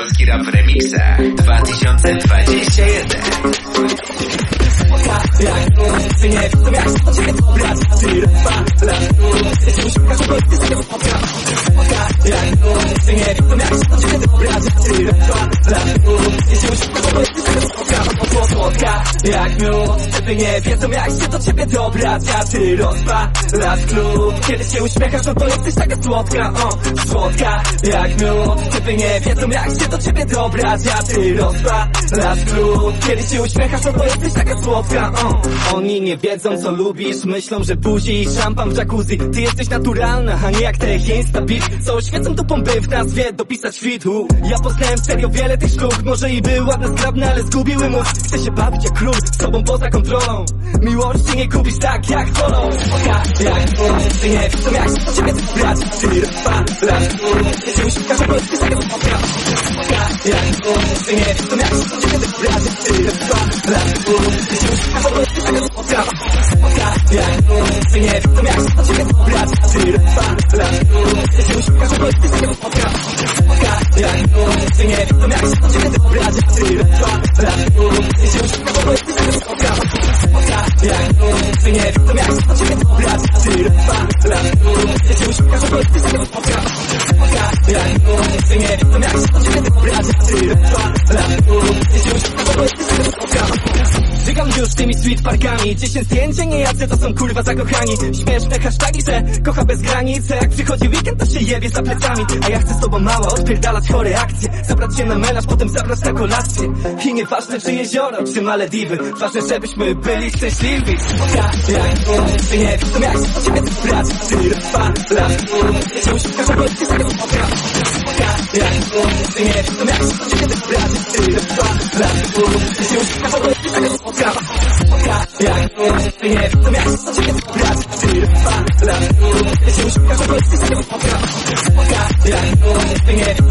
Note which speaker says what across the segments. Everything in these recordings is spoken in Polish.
Speaker 1: Polski Rap w Remixach 2021
Speaker 2: Jak miód Ty nie wiedzą jak się do ciebie dobrać. A ty rozwalasz klub. Kiedy się uśmiechasz, no to jesteś taka słodka o, Słodka. Jak miód Ty nie wiedzą jak się do ciebie dobrać A ty rozwalasz klub Kiedy się uśmiechasz, no to jesteś taka słodka o. Oni nie wiedzą co lubisz Myślą, że buzi i szampan w jacuzzi. Ty jesteś naturalna, a nie jak te insta beat. Co oświecą to pompy w nazwie dopisać świtu Ja poznałem serio wiele tych sztuk. Może i były ładne, zgrabne, ale zgubiły mózg. Chcę się bawić jak król, z sobą poza kontrolą. Miłości nie kupisz tak jak wolą. Oka, jak ty nie wiesz, to jak się ciebie brać. Ty rozpalasz, ty się uśmiechasz, sobie to spotka Oka, jak ty nie wiesz, to jak się do ciebie coś brać Ty rozpalasz, ty się uśmiechasz, bo ty sobie to spotka Oka, jak ty nie wiesz, to jak się do ciebie coś brać Ty rozpalasz, ty się uśmiechasz, bo ty sobie to spotka Oka, jak ty nie wiesz, to jak się do ciebie street parkami 10 zdjęć, nie jacy to są kurwa zakochani Śmieszne hasztagi, że kocha bez granic Jak przychodzi weekend, to się jebie za plecami A ja chcę z tobą mała odpierdalać chore akcje Zabrać się na menaż, potem zabrać na kolację I nieważne czy jezioro, czy Malediwy Ważne, żebyśmy byli szczęśliwi ty nie jak się ciebie coś brać Ty rozpalasz, się uśmiechasz, bo ty sobie Ja, jak ty nie wiesz, to jak się jak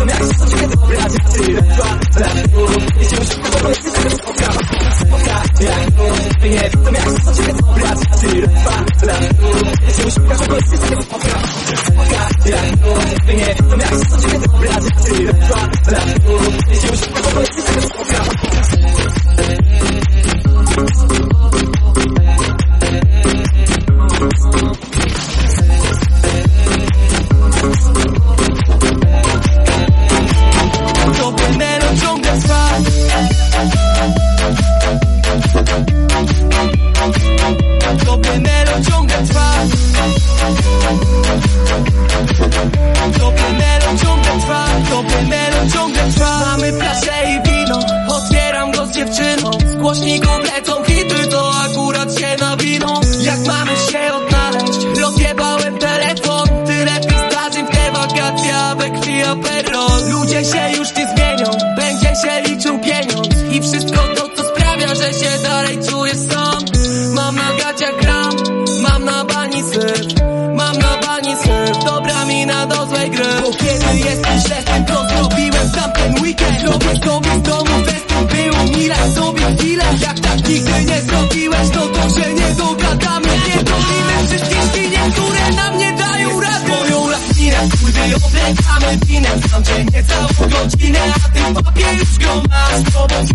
Speaker 3: oblekamy winem Znam cię nie całą godzinę A ty w papie już go masz Z tobą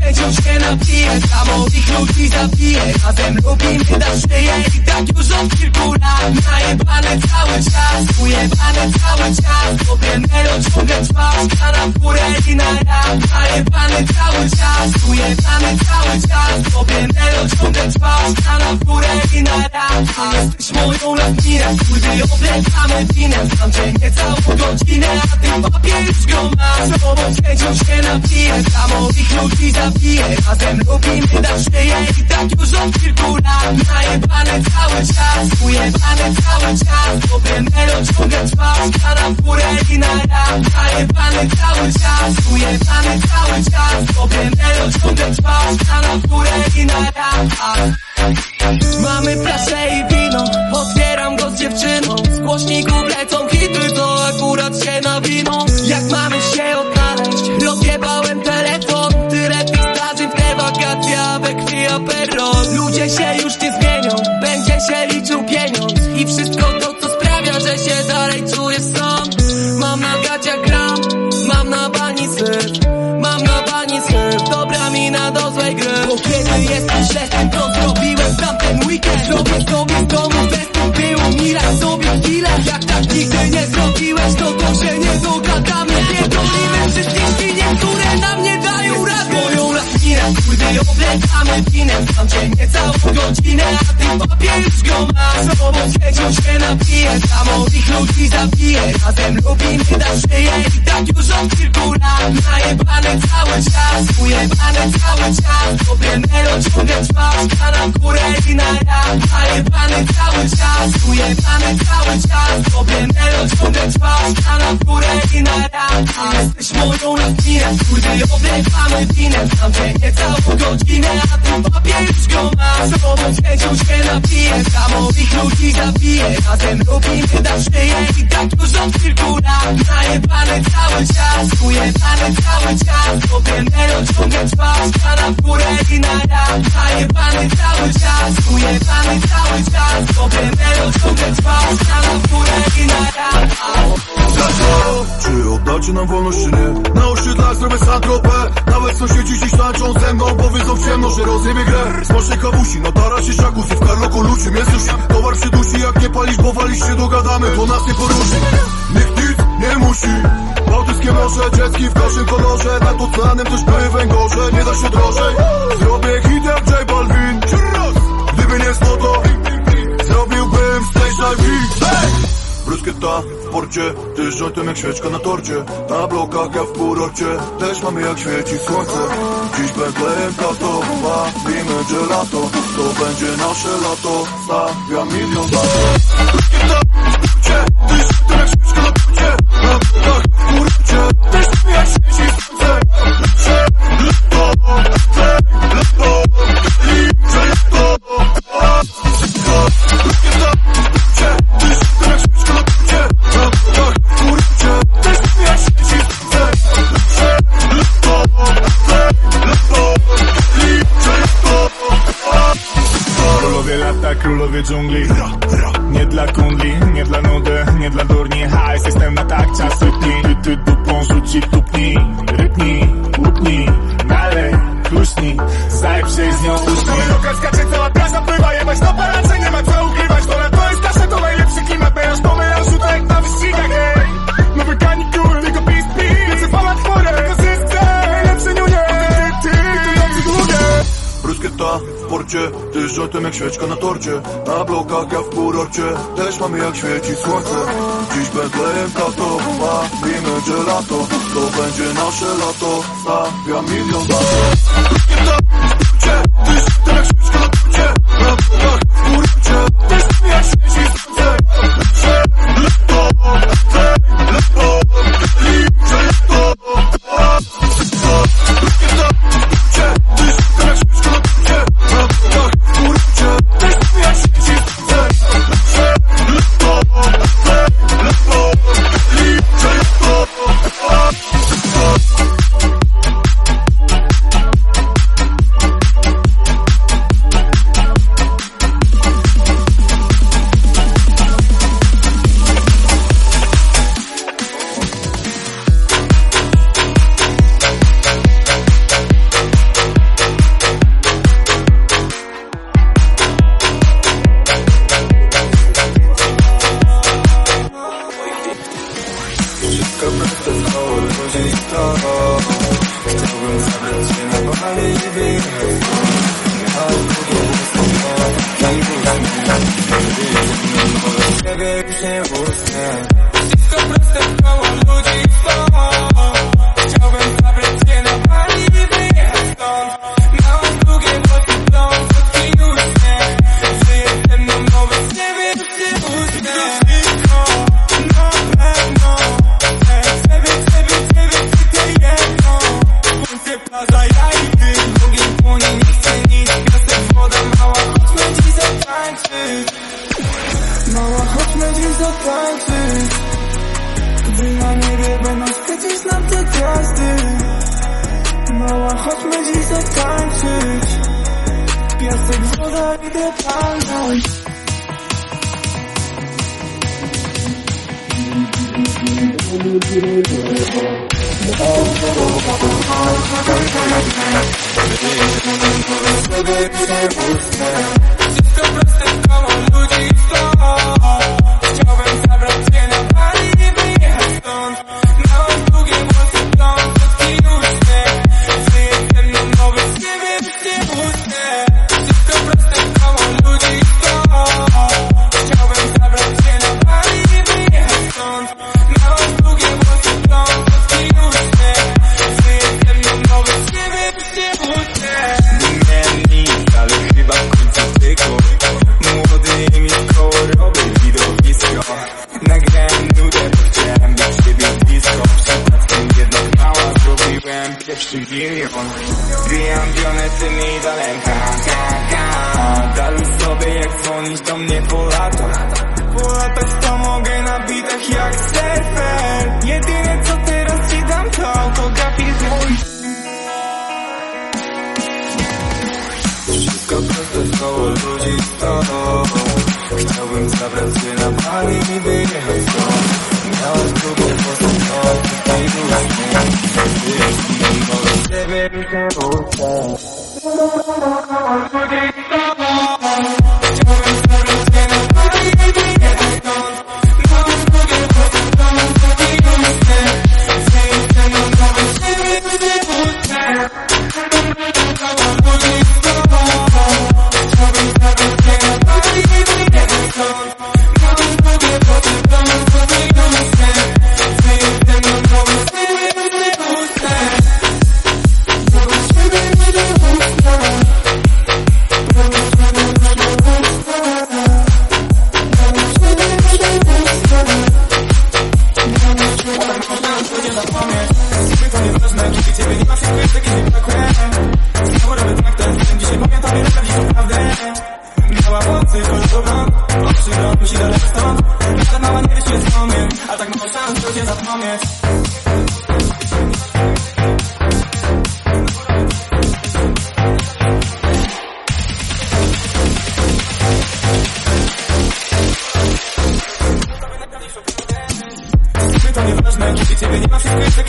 Speaker 3: się napiję Samowych ludzi zabiję Razem lubimy na szyję I tak już od kilku lat Najebany cały czas Ujebany cały czas. Tobie melon ciągle Kana w górę i na rap. Najebany cały czas Ujebany cały czas. Tobie melon ciągle Kana w górę i na rap. A jesteś moją latinę Kurwy oblekamy winem Znam cię nie całą godzinę A ty w papie już go masz Z tobą z chęcią się napiję Samowych ludzi zabiję Razem lubimy na szyję I tak już od kilku lat Najebany cały czas Ujebany cały czas Tobie melon ciągle trwasz Kana w górę i na rap Najebany cały czas Ujebany cały czas Tobie melon ciągle trwasz Kana w górę i na rap Mamy flaszę i wino Otwieram go z dziewczyną Z głośników przeliczył pieniądz I wszystko to, co sprawia, że się dalej czuję sam. Mam na gaciach gram, mam na bani syf Mam na bani syf, dobra mina do złej gry. Bo kiedy jestem źle, to zrobiłem tamten weekend. Zrobię sobie z domu bez popiłu, mila sobie chwilę Jak tak nigdy nie zrobiłeś, to oblekamy winem Tam cię niecałą godzinę A ty papier już go masz. Obok świecią się napije Samowych ludzi zabije. Razem lubimy da szyję I tak już od kilku lat Najebany cały czas Ujebany cały czas. Dobry melo ciągle trwa Szkana w górę i na rap Najebany cały czas Ujebany cały czas. Dobry melo ciągle trwa Szkana w górę i na rap Jesteś moją latinę Kurde oblekamy winem Tam cię godzinę A ty papier już go masz Obok świecią się napije Samowych ludzi zabije Razem lubimy da szyję I tak już od kilku lat. Najebany cały czas Ujebany cały czas. Dobry melo ciągle trwa Szkana w górę i na rap Najebany cały czas Ujebany cały czas. Dobry melo ciągle trwa Szkana w górę i na rap
Speaker 1: Czy oddacie nam wolność czy nie? Na osiedlach zrobię santropę Nawet sąsiedzi dziś tańczą ze mną Powiedzą w ciemno, że rozjebie grę. Smacznej kawusi, natara się szakus I w karloku luczym jest już Towar przydusi, jak nie palisz, bo walisz się dogadamy To nas nie poruszy. Nikt nic nie musi. Bałtyckie morze, dziecki w koszym kolorze. Nad oceanem też były węgorze Nie da się drożej. Zrobię hit jak J Balvin. Gdyby nie złoto Zrobiłbym stage dive hey! Bruskieta w porcie, ty z jointem jak świeczka na torcie. Na blokach ja w kurorcie, też mamy jak świeci słońce. Dziś Betlejem tato, bawimy gelato. To będzie nasze lato, stawiam milion za to Bruskieta w porcie, ty z jointem jak świeczka na torcie. Na blokach w kurorcie, też
Speaker 4: lata, królowie
Speaker 1: też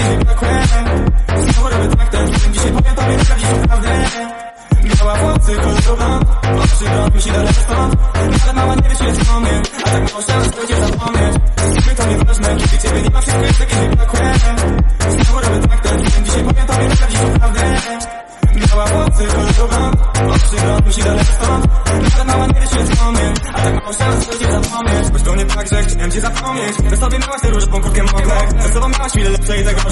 Speaker 4: zwykłe Znowu robię tak ten, dzisiaj powiem tobie prawdziwą prawdę Miała włosy kolorowe, oczy do musi dalej stąd Ale mała nie wiesz, jest pomiem, a tak mało szans, to cię zapomnieć. Czy to nieważne, kiedy ciebie nie ma, wszystko jest takie zwykłe Znowu robię tak ten, dzisiaj powiem tobie prawdziwą prawdę Miała włosy kolorowe, oczy do musi dalej stąd Ale mała nie wiesz, jest pomiem, a tak mało szans, to cię zapomnieć Boś to nie tak, że chciałem cię zapomnieć. Ty sobie miałaś różową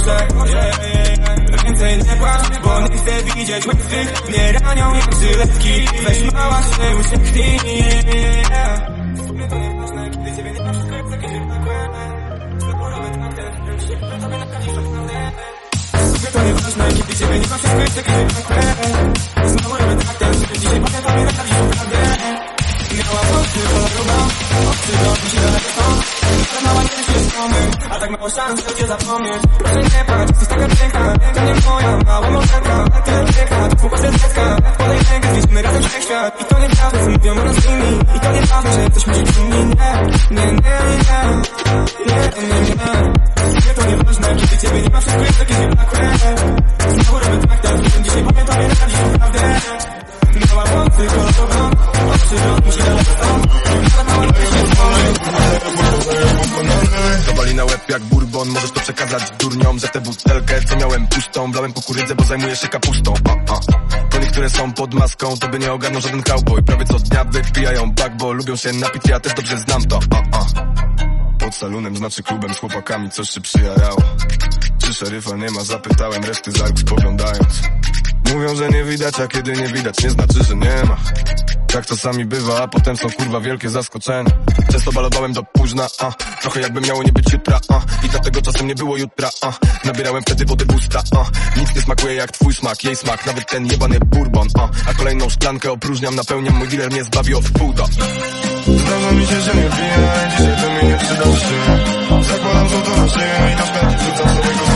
Speaker 4: gorsze yeah. Więcej nie płacz, bo nie chcę widzieć łezych Mnie ranią jak żyletki Weź mała się uśmiechnij yeah. W sumie to nieważne, kiedy ciebie nie ma wszystko jest jakieś robię tak ten, dzisiaj powiem tobie na prawdziwą prawdę Sobie to nieważne, kiedy ciebie nie ma, wszystko jest zwykłe tak mało szans, żeby cię zapomnieć Proszę nie płacz, jesteś taka piękna To nie moja mała mordeczka Ale tyle piękna, to chłopak z dziecka Podaj rękę, zniszczymy razem wszechświat I to nieprawda, co mówią o nas inni. I to nie nieprawda, że jesteśmy dziś inni Nie, nie, nie, nie, nie, nie, nie Nie, to nieważne, kiedy ciebie nie ma Wszystko jest takie zwykłe. Znowu robię tak, tak, dzisiaj powiem tobie na prawdę
Speaker 5: Zawali na łeb jak bourbon Możesz to przekazać durniom, że tę butelkę Co miałem pustą, blałem kukurydzę, bo zajmuję się kapustą. A, a. To niektóre są pod maską, to by nie ogarnął żaden cowboy. Prawie co dnia wypijają bak, bo lubią się napić Ja też dobrze znam to. A, a. Pod salunem, znaczy klubem z chłopakami coś się przyjarało Czy szeryfa nie ma, zapytałem reszty z spoglądając Mówią, że nie widać, a kiedy nie widać nie znaczy, że nie ma. Tak czasami bywa, a potem są kurwa wielkie zaskoczenia. Często balowałem do późna, a. Trochę jakby miało nie być jutra, a. I dlatego czasem nie było jutra, a. Nabierałem wtedy wody w usta, a. Nic nie smakuje jak twój smak, jej smak Nawet ten jebany bourbon, a. A kolejną szklankę opróżniam, napełniam Mój dealer mnie zbawi od wpół
Speaker 4: Zdarza mi się, że nie piję, dzisiaj to mi nie przyda się. Zakładam złoto na szyję i na szklanki wrzucam sobie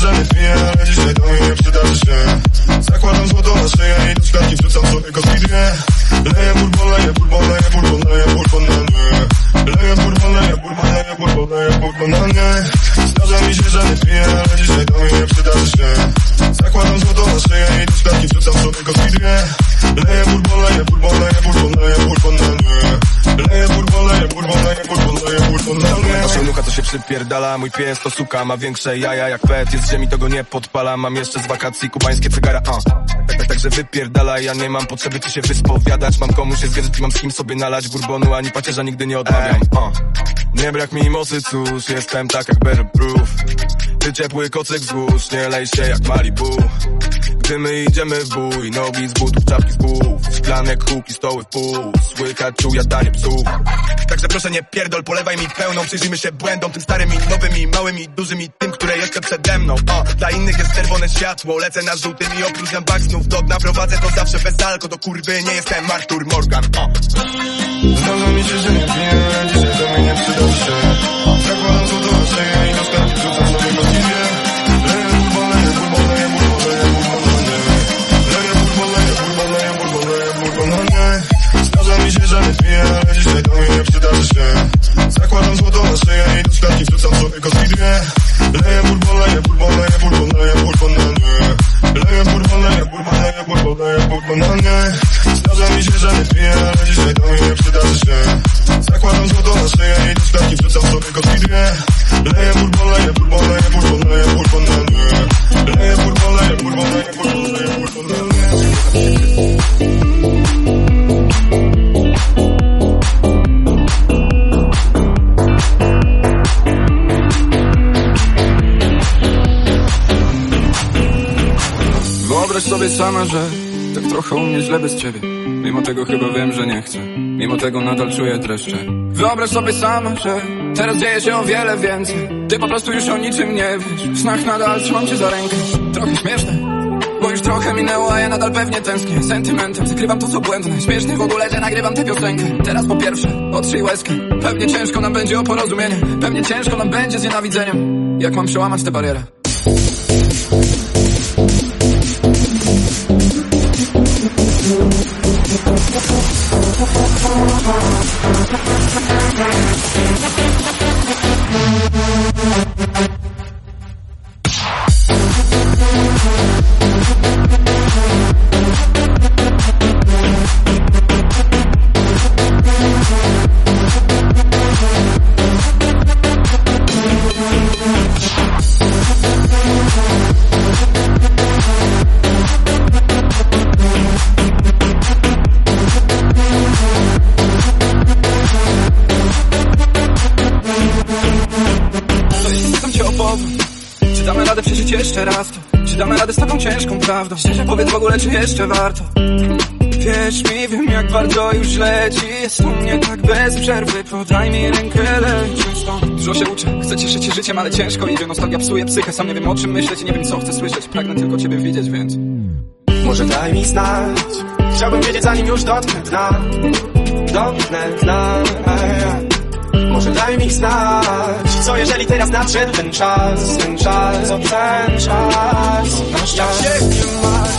Speaker 4: że nie piję, ale dzisiaj to mi nie przydarzy się. Zakładam złoto na szyję i do szklanki wrzucam sobie kostkę Leję bourbon, leję bourbon, leję bourbon, leję bourbon na mnie Leję bourbon, leję bourbon, leję bourbon, leję bourbon na mnie Zdarza mi się, że nie piję, ale dzisiaj to mi nie przydarzy się Zakładam złoto na szyję i do szklanki wrzucam sobie kostkę Leję bourbon, leję bourbon, leję bourbon, leję bourbon na mnie. Leję bourbon, leję bourbon, leję bourbon, leję bourbon na mnie.
Speaker 5: Nasza nuka to się przypierdala Mój pies to suka, ma większe jaja jak pet. Jest ziemi, to go nie podpala Mam jeszcze z wakacji kubańskie cygara, a. Tak, tak, także wypierdala Ja nie mam potrzeby ci się wyspowiadać. Mam komu się zwierzyć i mam z kim sobie nalać Bourbonu ani pacierza nigdy nie odmawiam, a. Nie brak mi mocy, cóż, jestem tak jak Better Ty ciepły kocyk wzgórz, nie lej się jak Malibu Gdy my idziemy w bój, nogi z butów, czapki z bów Szklane kółki, stoły w pół, słychać jadanie psów Także proszę nie pierdol, polewaj mi pełną. Przyjrzyjmy się błędom, tym starym i nowym i małym i dużym i tym, które jeszcze przede mną. O, Dla innych jest czerwone światło, lecę na żółtym i opróżniam bak znów do dna Prowadzę. To zawsze bez alko, do kurwy nie jestem Artur Morgan. O.
Speaker 6: Zdarza mi się, że nie piję, dzisiaj to mi nie przyda się Zakładam złoto na szyję i do skarbki wrzucam sobie Że nie piję, ale dzisiaj to mi nie przydarzy się. Zakładam złoto na szyję i do skarbki wrzucam sobie go dwie Leję bourbon, leję bourbon, leję bourbon, leję bourbon na nie. Leję bourbon, leję bourbon, leję bourbon, leję bourbon na nie. Zdarza mi się, że nie piję, ale dzisiaj to mi
Speaker 7: że tak trochę u mnie źle bez ciebie. Mimo tego chyba wiem, że nie chcę. Mimo tego nadal czuję dreszcze. Wyobraź sobie sama, że teraz dzieje się o wiele więcej. Ty po prostu już o niczym nie wiesz. W snach nadal trzymam cię za rękę. Trochę śmieszne bo już trochę minęło, a ja nadal pewnie tęsknię. Sentymentem zakrywam to co błędne. Śmiesznie w ogóle, że nagrywam tę piosenkę. Teraz po pierwsze, otrzyj łezkę Pewnie ciężko nam będzie o porozumienie. Pewnie ciężko nam będzie z nienawidzeniem Jak mam przełamać tę barierę? Jeszcze warto? Wierz mi, wiem jak bardzo już leci Jest u mnie. Tak bez przerwy Podaj mi rękę, lecimy stąd Dużo się uczę, chcę cieszyć się życiem, ale ciężko idzie Nostalgia psuje psychę, sam nie wiem o czym myśleć nie wiem co chcę słyszeć, pragnę tylko ciebie widzieć, więc.
Speaker 8: Może daj mi znać. Chciałbym wiedzieć zanim już dotknę dna. Dotknę dna. Może daj mi znać Co jeżeli teraz nadszedł ten czas Ten czas, o ten czas. Nasz czas. Jak się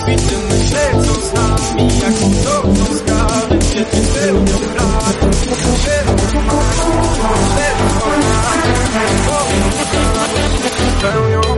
Speaker 8: nie myślę co z nami Jak to sprawy Gdzie ty spełnią prawo
Speaker 7: pełnią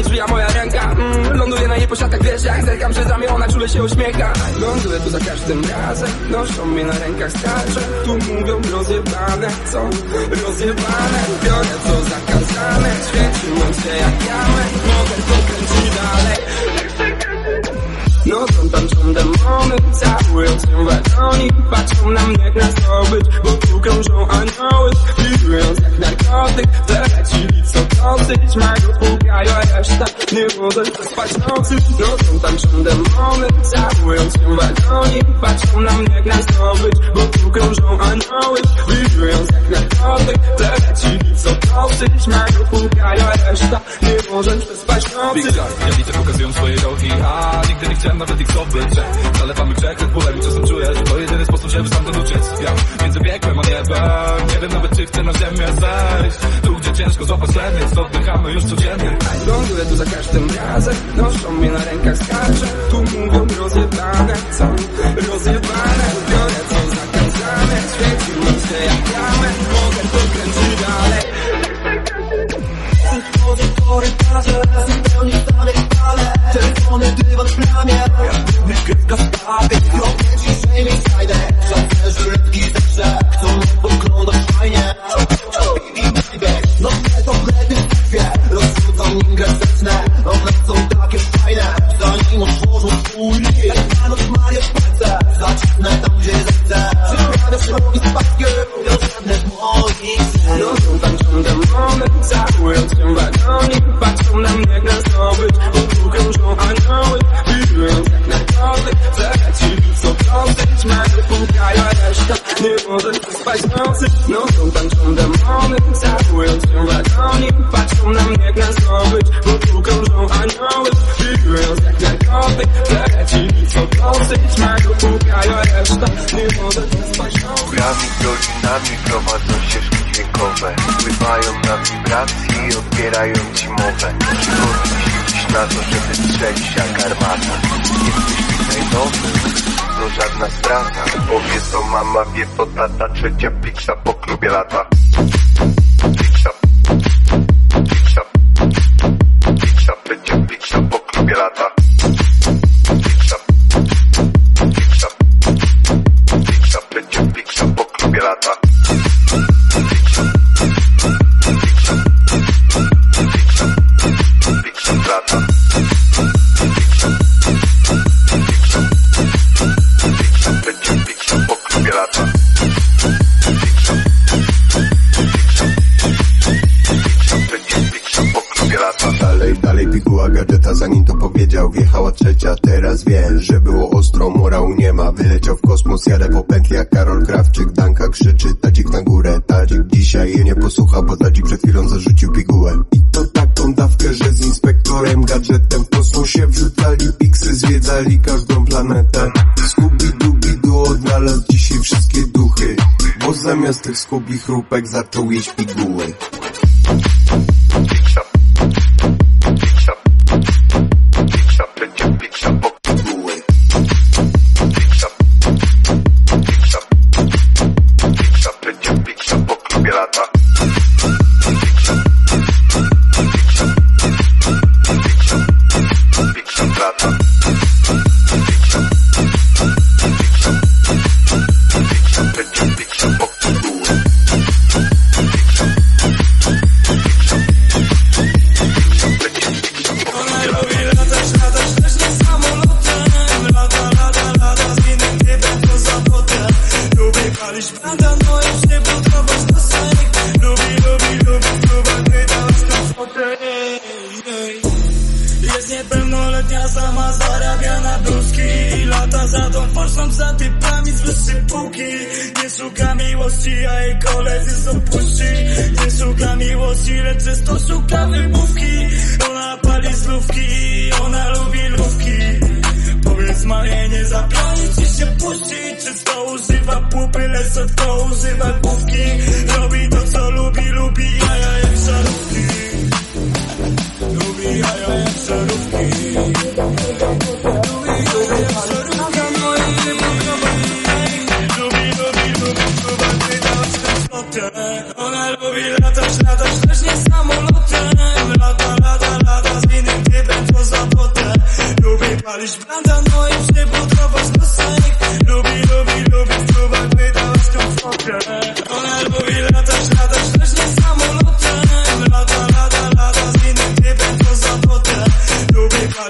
Speaker 7: mi drzwi, a moja ręka. Mm, Ląduje na jej posiadkach, wiesz jak Zerkam przez ramię, ona czule się uśmiecha. Ląduję tu za każdym razem Noszą mnie na rękach straże. Tu mówią rozjebane, co? Rozjebane. Biorę co zakazane Świeciłem się jak diament Mogę to kręcić dalej no tam tańczą demony, całują się wagoni Patrzą na mnie jak na zdobycz, bo tu krążą anioły Wirując jak narkotyk, wtedy ci co dosyć Mają pukają, a reszta nie może przespać nocy No tam tańczą demony, całują się wagoni Patrzą na mnie jak na zdobycz, bo tu krążą anioły Wirując jak narkotyk, wtedy ci co dosyć Mają pukają, a reszta nie może przespać nocy
Speaker 9: Big Jack, ja widzę pokazują swoje rogi A nigdy nie chciałem nawet ich zdobyć że Zalewamy grzech Red Bullem i czasem czuję, że to jedyny sposób, żeby stamtąd uciec. Ja między piekłem a niebem. Nie wiem nawet czy chcę na ziemię zejść. Tu gdzie ciężko złapać leniec Oddychamy już codziennie.
Speaker 7: Ląduję tu za każdym razem Noszą mnie na rękach skacze Tu mówią rozjebane Co? Rozjebane Biorę co zakazane
Speaker 10: prowadzą ścieżki dźwiękowe. Wpływają na wibracje i odbierają ci mowę. Przychodzi dziś na to, żeby strzelić jak armata Jesteś tutaj nowy, to żadna strata. Powie to mama, wie to tata Trzecia pizza po klubie lata
Speaker 11: piguła gadżeta zanim to powiedział. Wjechała trzecia, teraz wiem, że było ostro. Morału nie ma, wyleciał w kosmos. Jadę po pętli jak Karol Krawczyk. Danka krzyczy, tadzik na górę. Tadzik dzisiaj jej nie posłucha, bo tadzik przed chwilą zarzucił pigułę. I to taką dawkę, że z inspektorem Gadżetem w kosmosie wrzucali piksy Zwiedzali każdą planetę. Scooby-Dooby-Doo odnalazł dzisiaj wszystkie duchy. Bo zamiast tych skubi chrupek zaczął jeść piguły
Speaker 12: niepełnoletnia, sama zarabia na bluzki I lata za tą forsą, za typami z wyższej półki. Nie szuka miłości, a jej koledzy z opuści Nie szuka miłości, lecz często szuka wymówki. Ona pali zlówki, ona lubi lówki. Powiedz ma jej nie zabroni ci się puści Czy używa pupy, lecz co to używa główki. Robi to co lubi, lubi jaja jak szarówki jaja jak szarówki Ona lubi latać, latać też nie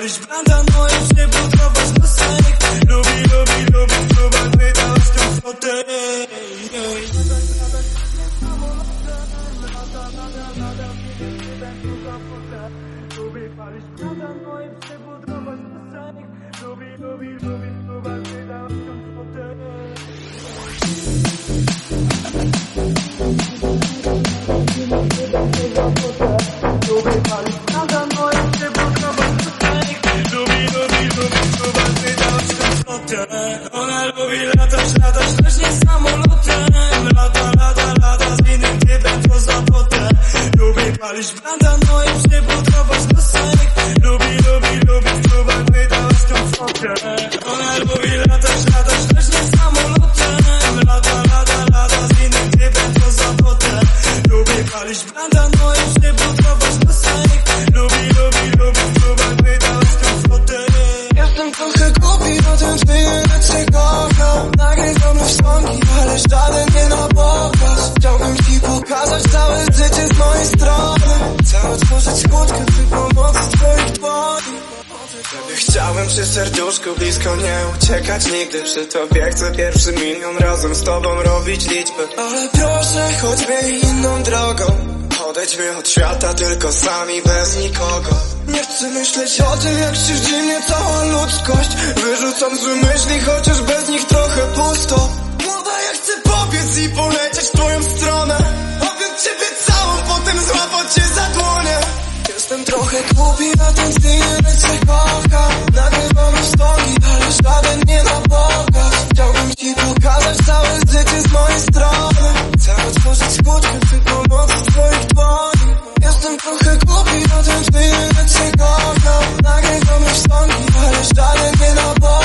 Speaker 12: Lubi palić blanda, no i przybudować
Speaker 13: strony Chcę otworzyć kłódkę przy pomocy twoich dłoni Chciałem przy serduszku blisko nie uciekać nigdy. Przy tobie chcę pierwszy milion razem z tobą robić liczby. Ale proszę chodźmy inną drogą. Odejdźmy od świata tylko sami bez nikogo. Nie chcę myśleć o tym jak krzywdzi mnie cała ludzkość. Wyrzucam złe myśli chociaż bez nich trochę pusto. Młoda ja chcę pobiec i polecieć w twoją stronę. Objąć ciebie całą, potem złapać cię za dłonie. Jestem trochę głupi na ten styl, cię kocham Nagrywam już stoki, ale żaden nie na pokaz Chciałbym ci pokazać całe życie z mojej strony. Chcę otworzyć kłódkę przy pomocy twoich dłoni. Jestem trochę głupi na ten styl, cię kocham Nagrywam już stoki, ale żaden nie na pokaz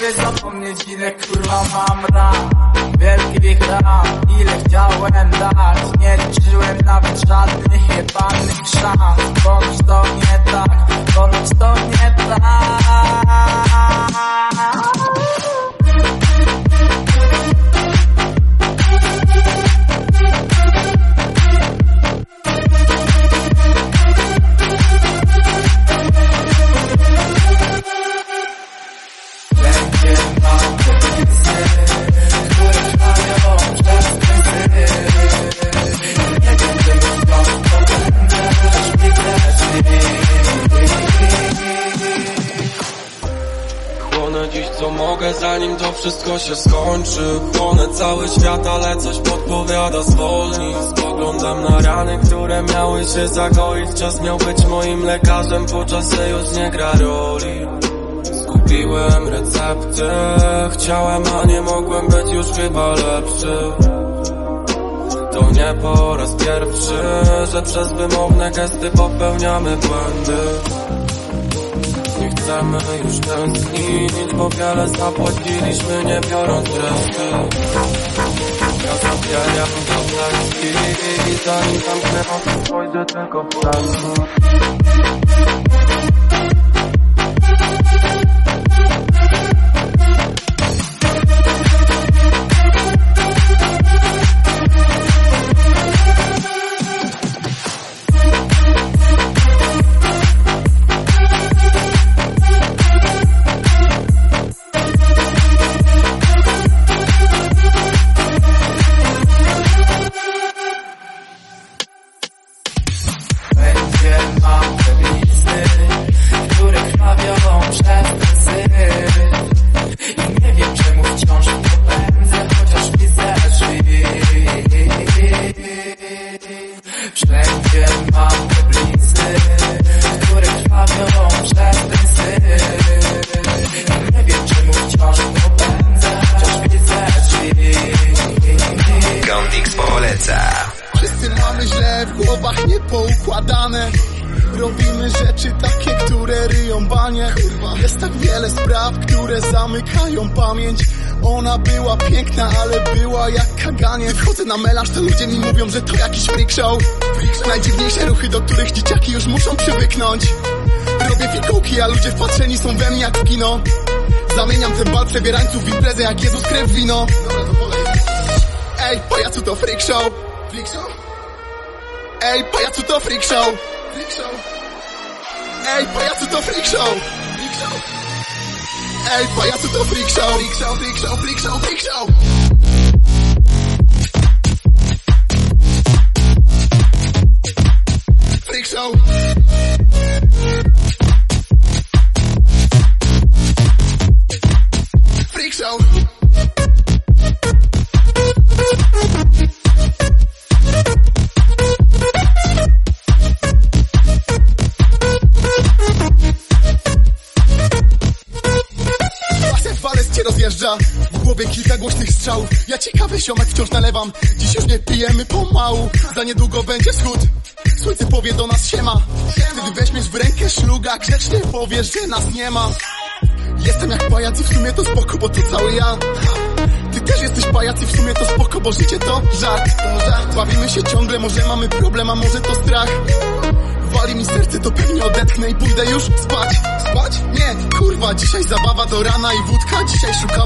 Speaker 3: By zapomnieć ile kurwa mam ran Wielkich ran, ile chciałem dać. Nie liczyłem nawet żadnych jebanych szans. Ponoć to nie tak, ponoć to nie tak
Speaker 14: zanim to wszystko się skończy. Chłonę cały świat, ale coś podpowiada zwolnij Spoglądam na rany, które miały się zagoić. Czas miał być moim lekarzem, po czasie już nie gra roli. Zgubiłem recepty Chciałem, a nie mogłem być już chyba lepszy. To nie po raz pierwszy Że przez wymowne gesty popełniamy błędy chcemy już tęsknić Bo wiele zapłaciliśmy nie biorąc reszty Ja zabieram do lekcji I zanim zamknę oczy spojrzę tylko w przeszłość
Speaker 15: kaganie Wchodzę na melanż, to ludzie mi mówią, że to jakiś freak show. Najdziwniejsze ruchy, do których dzieciaki już muszą przywyknąć. Robię fikołki, a ludzie wpatrzeni są we mnie jak w kino. Zamieniam ten bal przebierańców w imprezę jak Jezus krew wino. Ej, pajacu to freak show? Ej, pajacu to freak show. Ej, pajacu to Freak show? Ej, pajacu to freak show. Freak show, freak show, freak show, freak show strzałów Ja ciekawy ziomek wciąż nalewam. Dziś już nie pijemy pomału. Za niedługo będzie wschód. Słońce powie do nas siema. Wtedy weźmiesz w rękę szluga Grzecznie powiesz, że nas nie ma. Jestem jak pajac i w sumie to spoko, bo to cały ja. Ty też jesteś pajac i w sumie to spoko, bo życie to żart. Bawimy się ciągle, może mamy problem, a może to strach. Wali mi serce, to pewnie odetchnę i pójdę już spać. Spać? Nie, kurwa, dzisiaj zabawa do rana i wódka. Dzisiaj szukamy